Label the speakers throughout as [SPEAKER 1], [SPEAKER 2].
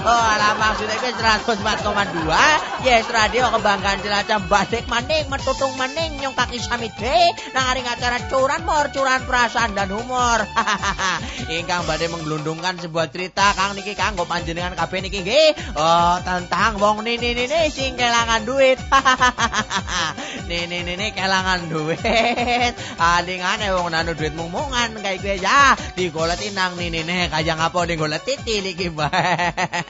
[SPEAKER 1] Oh, lah maksudnya ke 104,2 Yes Radio kebanggaan Cilacap balik maning metutung maning nyong kaki samide nang aring acara curan mor curan perasaan dan humor. Ingkang badhe menggelundungkan sebuah cerita Kang niki kanggo panjenengan kabeh niki nggih. Oh, tentang wong nini nini sing kelangan duit. nini nini kelangan duit. Alingane wong nanu duit mung-mungan gue ya digoleti nang nini nini kaya ngapa digoleti tili iki bae.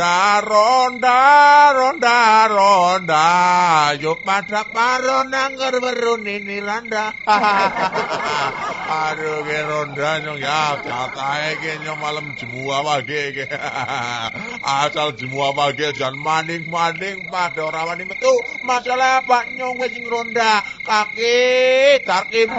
[SPEAKER 2] ronda ronda ronda ronda. Yo pada paro nangger weru nini randa aduh ge ronda nyong. Ya katae ge nyong malam jemu apa ge asal jemu apa ge jan maning maning pada ora wani metu. Masalah pak nyong wis ronda. Kaki tarkim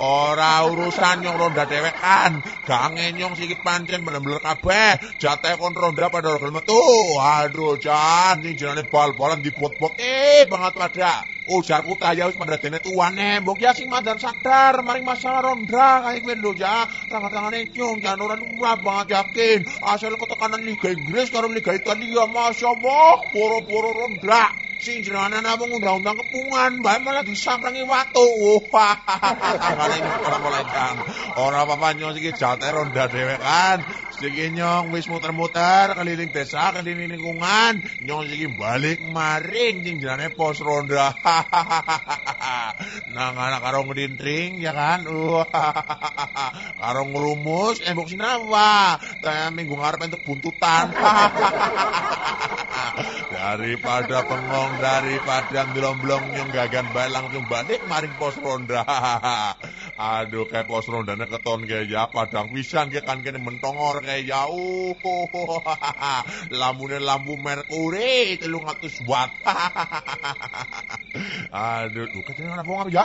[SPEAKER 2] Ora urusan nyong ronda dewekan. Gange nyong sikit pancen bener-bener kabeh. Jatah kon ronda pada orang metu. Aduh, jan ning jenenge bal-balan dipot-pot eh banget pada. Ujarku kaya wis pada dene tuane, mbok ya sing mandan sadar maring masalah ronda kaya kowe lho ya. Tangan-tangane nyong jan ora lumrah banget yakin. Asal ketekanan Liga Inggris karo Liga Italia masyaallah, poro-poro ronda. Sing jenengan namung undang-undang kepungan, bae malah disangrangi watu. Wah, kali mulai kang. Ora apa-apa nyong iki jate ronda dhewe kan. Siki nyong wis muter-muter keliling desa, keliling lingkungan. Nyong siki balik maring sing jenenge pos ronda. Nang anak karo ngedintring ya kan. karo ngrumus embok sinawa. Taya minggu ngarep entuk buntutan. Daripada pengong daripada ndelomblong nyong gagan bae langsung balik maring pos ronda. Aduh kayak pos rondane keton kayak ya padang pisan kayak kan kene mentongor kayak jauh. Lamune lampu merkuri 300 watt. Aduh, duh katanya apa ngapa ya?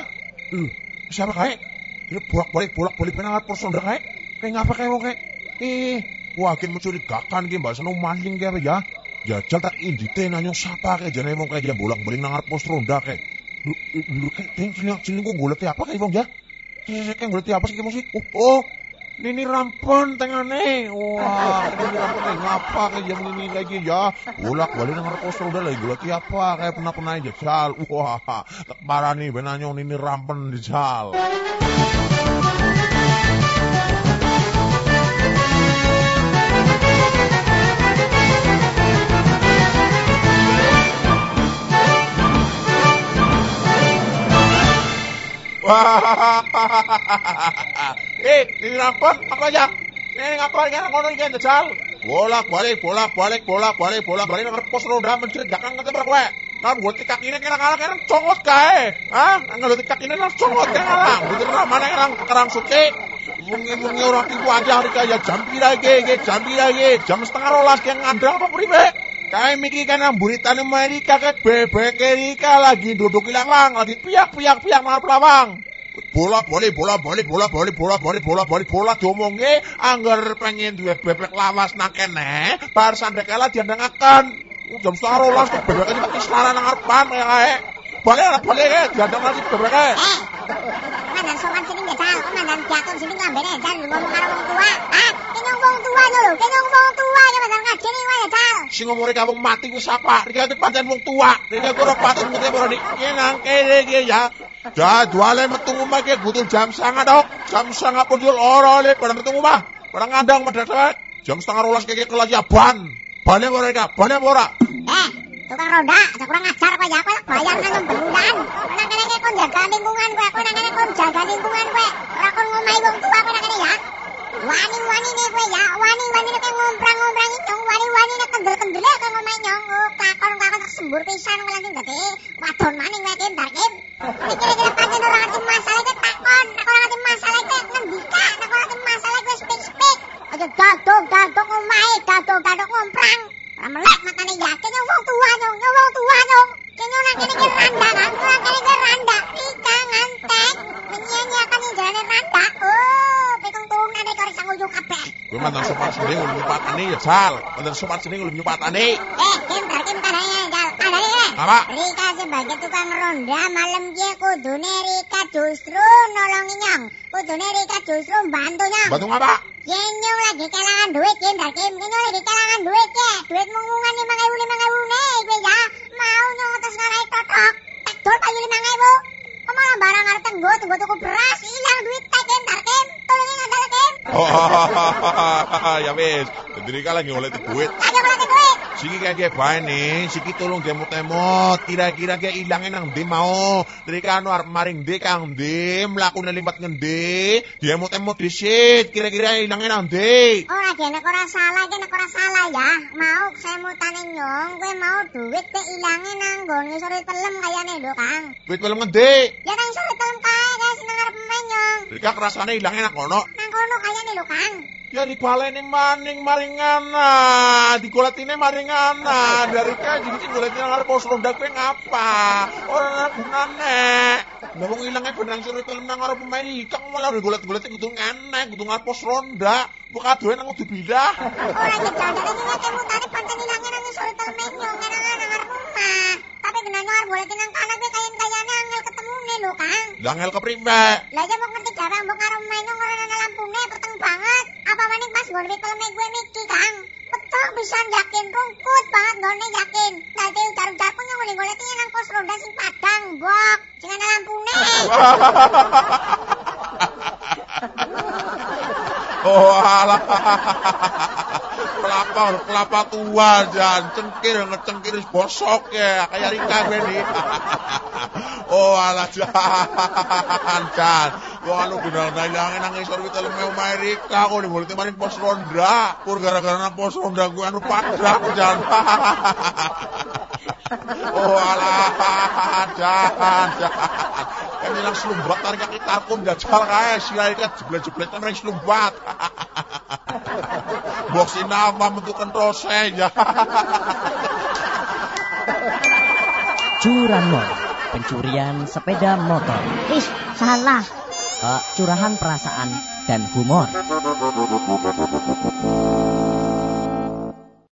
[SPEAKER 2] Uh, siapa kayak? Ini bolak-balik bolak-balik penang pos ronda kayak. Kayak ngapa kayak wong kayak? Eh, wakin mencurigakan ki mbak seneng maling kayak apa ya? Jajal tak indite nanyo sapa kayak jane wong kayak bolak-balik nang arep pos ronda kayak. Lu lu kayak sini sini kok apa kayak wong ya? Sik kan golek apa sih musik? Oh, oh. Nini rampon tengane. Wah, ini rampon ngapa kayak jam ini lagi ya. Bolak-balik nang arep pos ronda lagi golek apa kayak pernah-pernah jajal. Wah, tak parani ben nanyo nini rampon dijal. eh, ini rampon apa ya? Ini ngapa ini ngono iki njajal? Bolak balik, bolak balik, bolak balik, bolak balik nang pos ronda mencurigakan ngene berkowe. Nang gue tikak ini kira kalah kira congot kae. Hah? Nang tikak ini nang congot kira kalah. Bener mana kerang kerang suci. Wengi-wengi ora tipu aja hari kaya jam pira iki, iki jam pira iki? Jam setengah rolas ki ngandel apa priwe? Kae miki kan amburitane Amerika ket bebek Erika lagi duduk ilang lagi piak-piak-piak nang pelawang. Bola balik, bola balik, bola balik, bola balik, bola balik, bola diomonge anggar pengen duwe bebek lawas nang kene, bar sandekala diandangaken. Jam setengah rolas bebek iki mesti selana nang kaya kae. Balik balik kae, diandangaken bebek
[SPEAKER 3] Eh, mandan sowan sini njajal, diatur sini ngambene njajal ngomong karo wong tua. Ah, kenyong wong tua lho, kenyong wong tua ya mandan ngajeni wae njajal.
[SPEAKER 2] Sing ngomore wong mati ku sapa? Iki pancen wong tua. Iki ora patut mesti ora iki nang kene iki ya. Jadwale metu omah iki butuh jam sangat dok. Jam sangat pun ora le pada metu omah. Ngandang medhek Jam setengah rolas kiki kelas ya ban. Bane ora iki, bane ora.
[SPEAKER 3] Eh, tukang roda, aja kurang ajar kok ya, kok bayar nang belulan. Nang kene iki kon jaga lingkungan kowe, kon nang kene kon jaga lingkungan kowe. Ora kon ngomahi wong tua kowe nang kene ya. Wani-wani nih kowe ya, wani-wani nek ngomprang-ngomprang nyong, wani-wani nek kendel-kendel kok ngomong nyong. Oh, Kakon-kakon tak sembur pisan kok langsung dadi wadon maning kowe Kim Darkim. Iki kira-kira pancen ora ngerti masalah iki takon, nek ora ngerti masalah iki ngendika, nek ora ngerti masalah iki speak-speak. Aja dadok-dadok omahe, dadok-dadok ngomprang. Makane yakin nyong wong tua nyong, wong tua nyong. Kene nang kene iki randa kan, nang kene iki randa. Ika ngantek, menyanyiakan yang jalan randa. Oh, pitung turunan nek ora sang ujung kabeh.
[SPEAKER 2] Kowe mantan sopan sendiri ulun nyupatane ya Jal. Mantan sopan sendiri ulun nyupatane.
[SPEAKER 3] Eh, Kim Darkim kadane jal, kadane eh.
[SPEAKER 2] Apa?
[SPEAKER 3] Rika sebagai tukang ronda malam dia kudune Rika justru nolongin nyong. Kudune Rika justru bantu nyong.
[SPEAKER 2] Bantu ngapa?
[SPEAKER 3] Yen nyong lagi kelangan duit Kim Darkim, Yen nyong lagi kelangan duit ya. Duit mungungan lima ewu lima ewu nih, gue ya. Mau nyong terus ngarai totok. Tak dol payu lima. Kok malah barang arep tenggo, tenggo tuku beras, hilang duit tak Kim Darkim. Tolongin ngadal Kim.
[SPEAKER 2] Oh, ya wis. Dadi Rika lagi oleh duit.
[SPEAKER 3] Kagak boleh duit.
[SPEAKER 2] Siki kayak bae nih, siki tolong demot-demot. Kira-kira kayak ilangnya nang ndi mau. Dari kanu arep maring ndi kang ndi, mlakune lipat ngendi. Demot-demot disit, kira-kira ilangnya nang ndi.
[SPEAKER 3] Ora ge nek ora salah, ge nek ora salah ya. Mau saya mutane nyong, kowe mau duit te ilange nang nggone sore pelem kayane lho, Kang.
[SPEAKER 2] Duit belum ngendi.
[SPEAKER 3] Ya nang sore pelem kae guys nang arep main nyong.
[SPEAKER 2] Rika kerasane ilangnya nang kono.
[SPEAKER 3] Nang kono kayane lho, Kang.
[SPEAKER 2] Ya dibaleni maning maringana, digoletine maringana. Dari ka jadi goletine arep pos ronda kowe ngapa? Ora ana gunane. Lah wong ilange benang film nang arep pemain iki malah golet-golet kudu ngene, kudu ngarep pos ronda. Kok kadoe nang kudu bilah.
[SPEAKER 3] Ora jane iki nek mutane pancen ilange nang sore pelem nyong nang nang arep rumah. Tapi genane arep boleh nang kana kowe kayen-kayane angel ketemune lho, Kang.
[SPEAKER 2] Lah ngel kepriwe?
[SPEAKER 3] Lah ya mau ngerti jarak mbok karo main ora ana lampune peteng banget. Apa maning pas nggon filme gue miki, Kang. Petok pisan yakin rungkut banget ngone yakin. Ujar-ujar pun yang ngoleh golek nang pos ronda sing padang, Bok. Sing ana lampune.
[SPEAKER 2] Oh alah. kelapa kelapa tua jan cengkir ngecengkir bosok ya kayak Rika gue nih. oh alah jan jan. Wong anu bener nailange nang isor kita lemeu omahe Rika kok dimulai maring pos ronda. Pur gara-gara nang pos ronda gue anu padang jan. oh alah jan jan. Kan ilang slumbat tarik kaki takum jajal kae silai kan jeblet-jeblet nang slumbat. Boksi nama bentukan rose ya.
[SPEAKER 4] Curanmor, pencurian sepeda motor.
[SPEAKER 3] Ih, salah.
[SPEAKER 4] Eh, curahan perasaan dan humor.